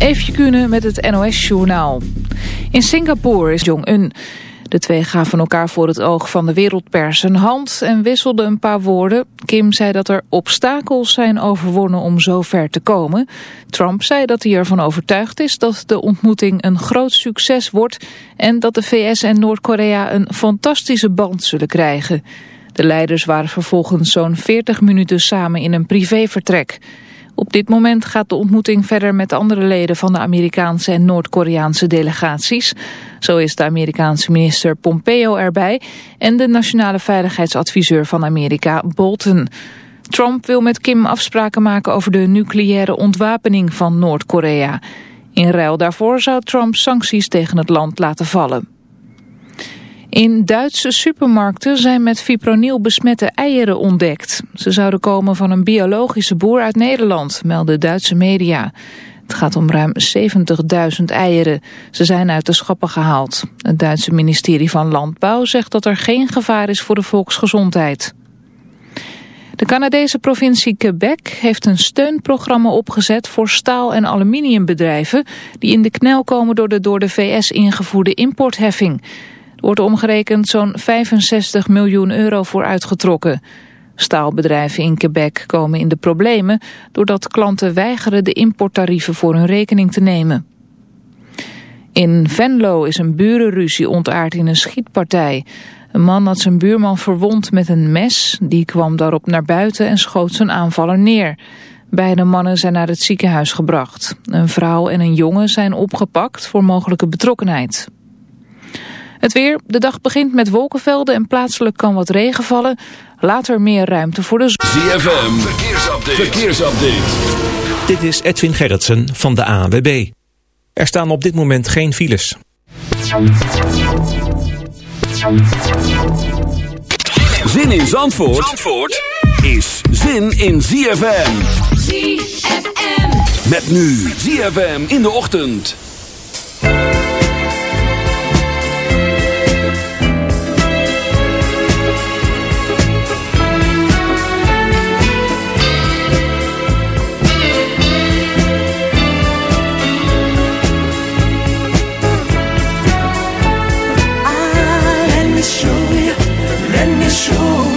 Eefje Kunnen met het NOS-journaal. In Singapore is Jong-un. De twee gaven elkaar voor het oog van de wereldpers een hand en wisselden een paar woorden. Kim zei dat er obstakels zijn overwonnen om zo ver te komen. Trump zei dat hij ervan overtuigd is dat de ontmoeting een groot succes wordt... en dat de VS en Noord-Korea een fantastische band zullen krijgen. De leiders waren vervolgens zo'n 40 minuten samen in een privévertrek... Op dit moment gaat de ontmoeting verder met andere leden van de Amerikaanse en Noord-Koreaanse delegaties. Zo is de Amerikaanse minister Pompeo erbij en de nationale veiligheidsadviseur van Amerika Bolton. Trump wil met Kim afspraken maken over de nucleaire ontwapening van Noord-Korea. In ruil daarvoor zou Trump sancties tegen het land laten vallen. In Duitse supermarkten zijn met fipronil besmette eieren ontdekt. Ze zouden komen van een biologische boer uit Nederland, melden Duitse media. Het gaat om ruim 70.000 eieren. Ze zijn uit de schappen gehaald. Het Duitse ministerie van Landbouw zegt dat er geen gevaar is voor de volksgezondheid. De Canadese provincie Quebec heeft een steunprogramma opgezet voor staal- en aluminiumbedrijven die in de knel komen door de door de VS ingevoerde importheffing wordt omgerekend zo'n 65 miljoen euro voor uitgetrokken. Staalbedrijven in Quebec komen in de problemen doordat klanten weigeren de importtarieven voor hun rekening te nemen. In Venlo is een burenruzie ontaard in een schietpartij. Een man had zijn buurman verwond met een mes. Die kwam daarop naar buiten en schoot zijn aanvaller neer. Beide mannen zijn naar het ziekenhuis gebracht. Een vrouw en een jongen zijn opgepakt voor mogelijke betrokkenheid. Het weer, de dag begint met wolkenvelden en plaatselijk kan wat regen vallen. Later meer ruimte voor de zon. ZFM, verkeersupdate. verkeersupdate. Dit is Edwin Gerritsen van de AWB. Er staan op dit moment geen files. Zin in Zandvoort, Zandvoort is zin in ZFM. ZFM. Met nu ZFM in de ochtend. show.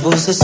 Troubles aside.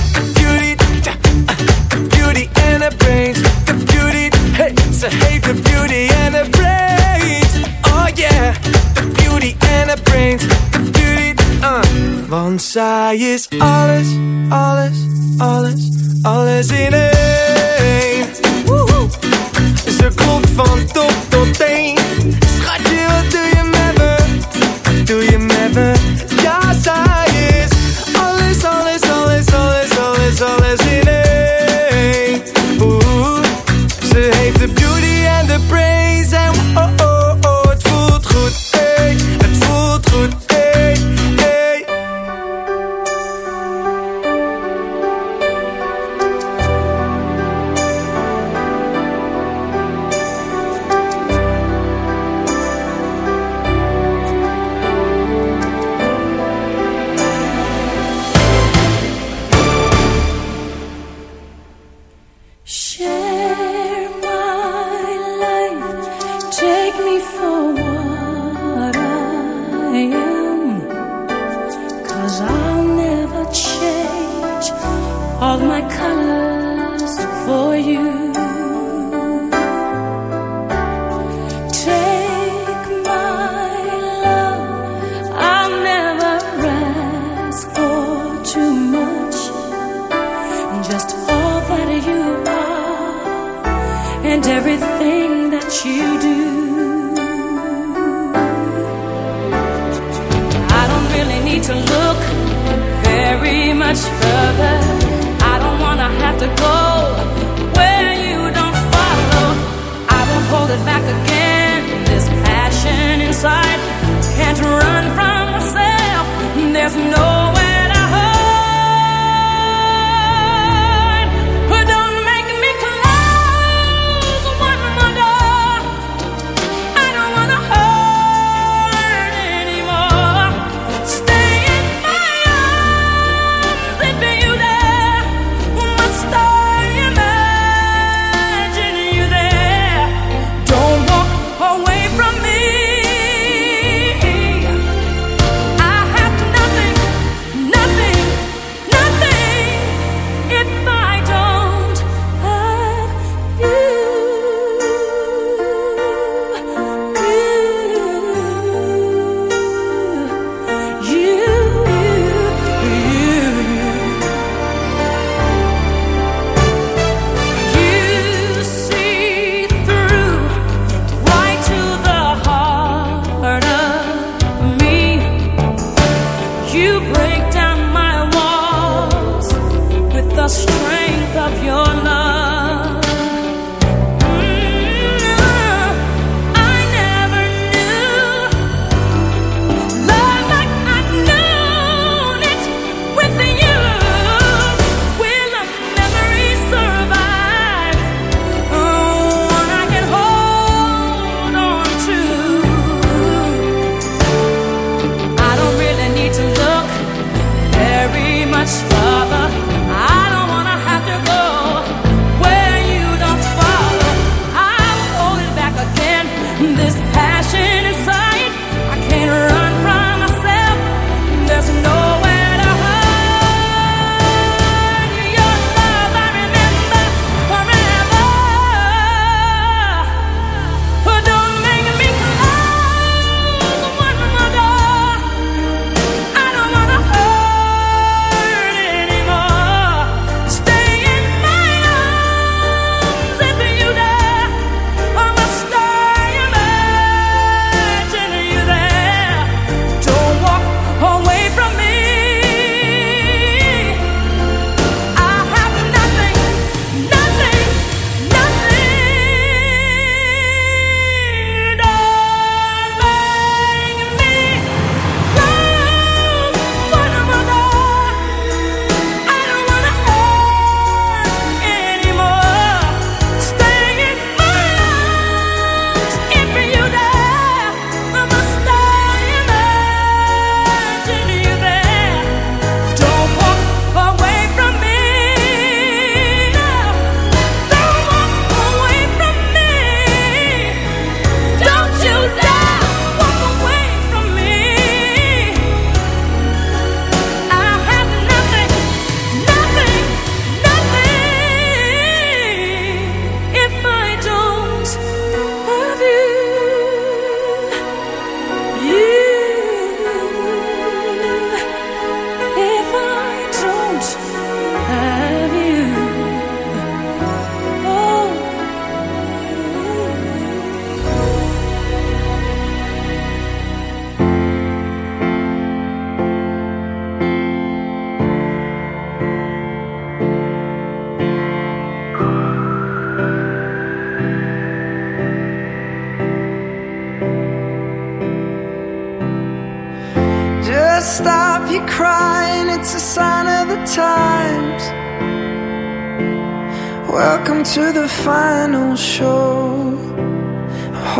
Want zij is alles, alles, alles, alles in één. Woehoe. Ze klopt van top tot teen. Schatje, wat doe je met me? Doe je met me? Ja, zij is alles, alles, alles, alles, alles, alles in één. Ze heeft de beauty en de brain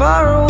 far away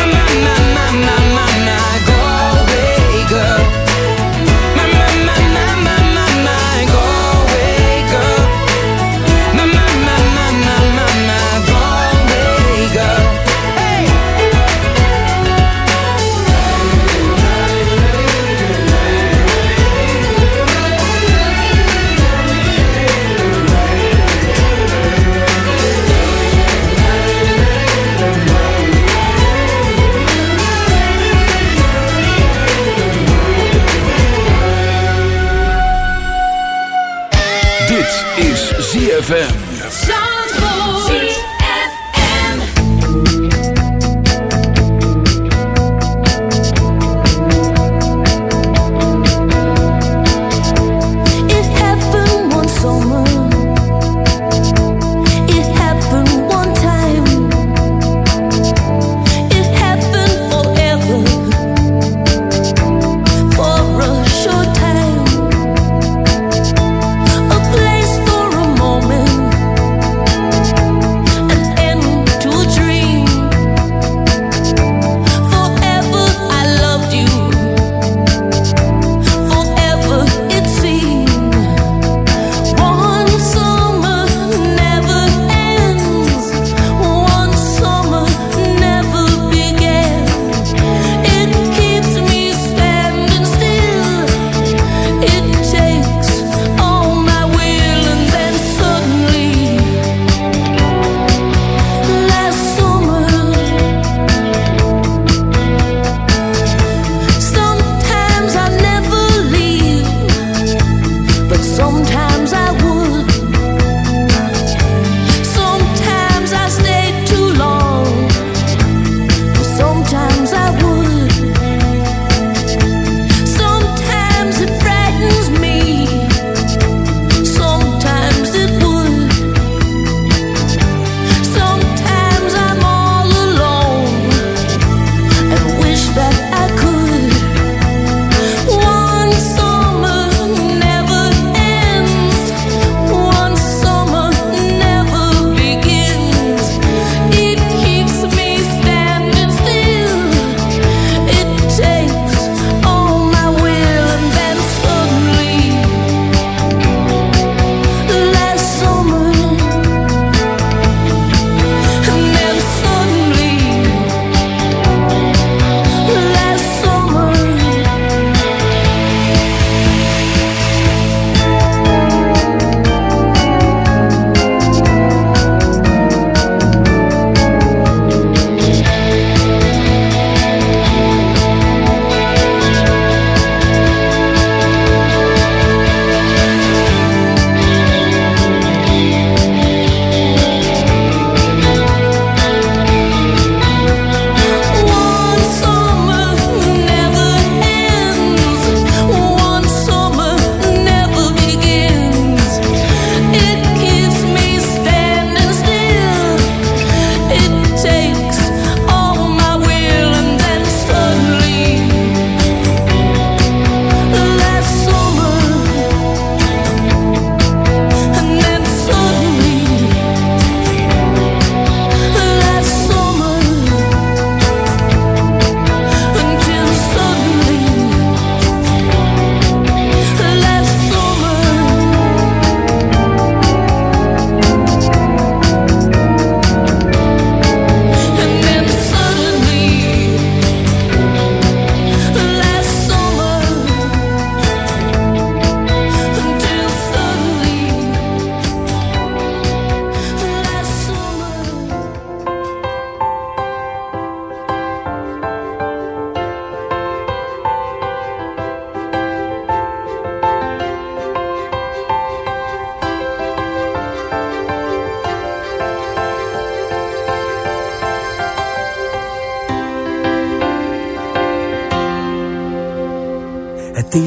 My, my, my, my, my, my, ZFM.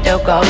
still go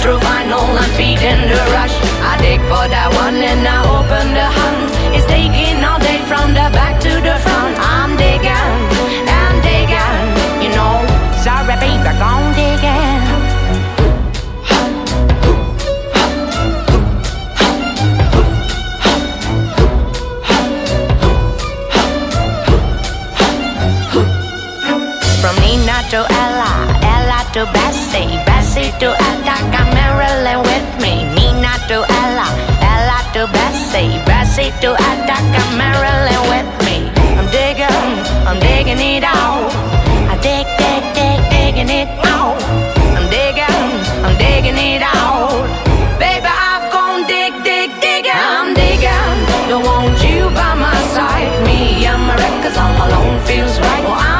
Through vinyl and feeding the rush. I dig for that one and I open the hunt. It's taking all day from the back to the front. I'm digging, I'm digging, you know. Sorry, baby, gone digging. From Nina to Ella, Ella to Bessie, Bessie to Attica, Marilyn with me. Nina to Ella, Ella to Bessie, Bessie to Attica, Marilyn with me. I'm digging, I'm digging it out. I dig, dig, dig, digging it out. I'm digging, I'm digging it out. Baby, I've gone dig, dig, digging. I'm digging, don't want you by my side. Me and my records all alone feels right. Well, I'm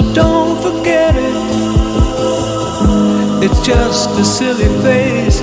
So don't forget it. It's just a silly phase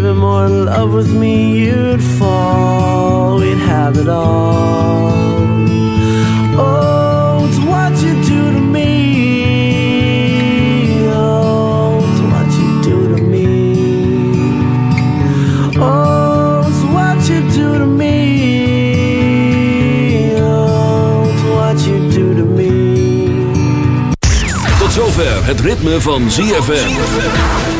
Even more in love with me, you'd fall. We'd have it all. Oh, it's what you do to me. Oh, it's what you do to me. Oh, it's what you do to me. Oh, it's what you do to me. Tot zover het ritme van ZFM.